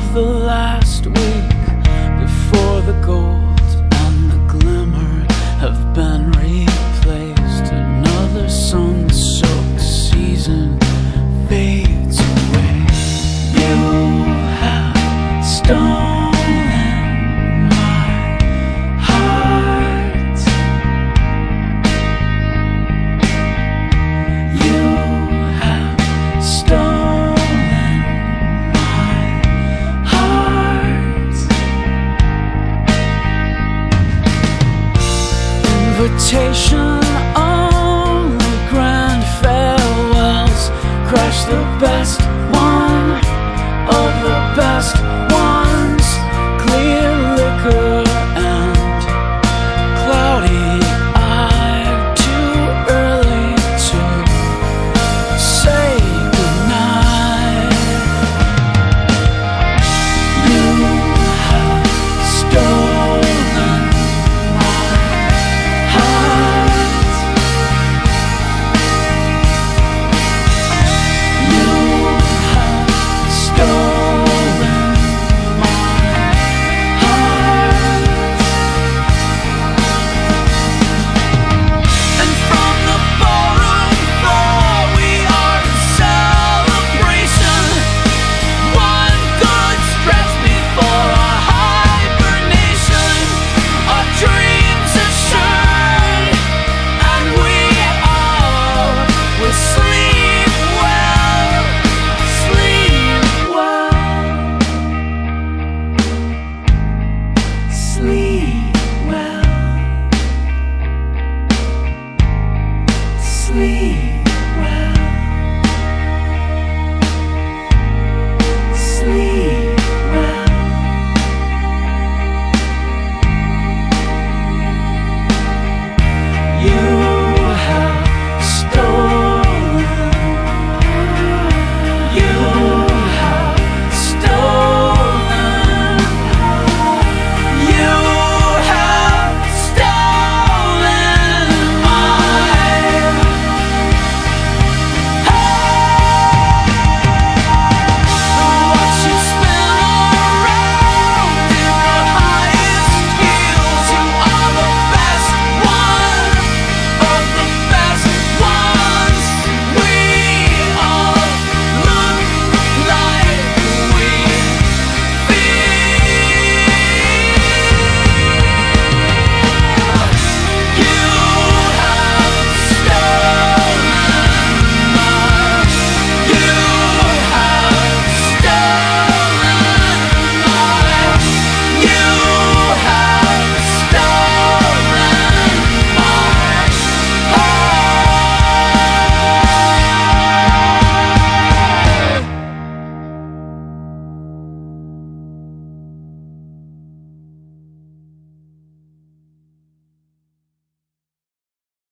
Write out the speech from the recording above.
of the last week before the goal. invitation on the grand farewells. crush the best one of the best.